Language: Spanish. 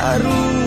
arrugas.